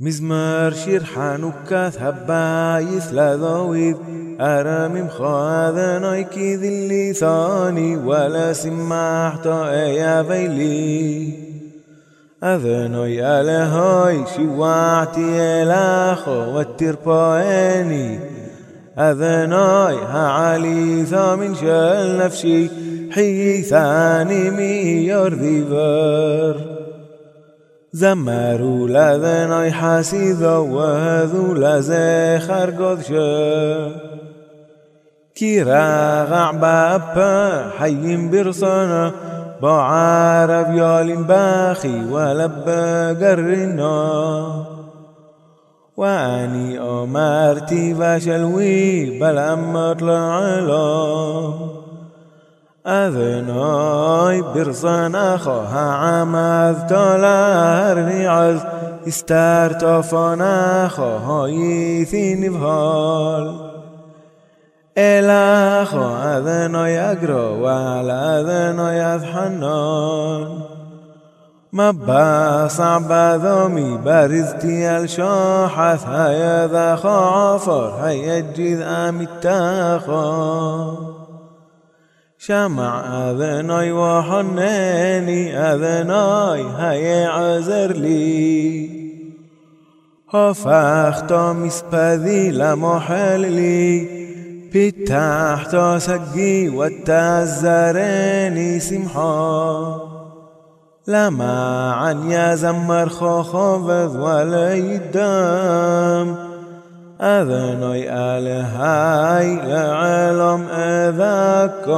مزمار شير حانوكاث هبايث لا ذاويد أرام مخاذ نايكي ذلي ثاني. ولا سماح يا بيلي. أذنوي ألهوي شواعتي ألاخو واتير بايني أذنوي هعلي ثامن شال نفسي حي ثاني مي يرذي بر يرضي بر زمروا لذناي حسيدا وهذو لزخر قدشا كي راغع بابا حيين برصنا بعرب يالين باخي ولبا قرنا واني أمرتي فشلوي بل أما طلع أذناي برزانا خوها عمد دولار نیاز استر تافانا خواهایی ثین بحال إلا خو أذناي أقرو وعلى أذناي أذحنان. ما بسع بذامي برزتي الشاحث هيا ذا خافر هيا جذ أمي شمع أذناي وحناني أذناي هيا عذر لي هفخت مسبذي لمحل لي فتحت سجي والتزراني سمحا لما عن يا زمر خخفض ولا يدام أذني ألهاي لعلم أذكار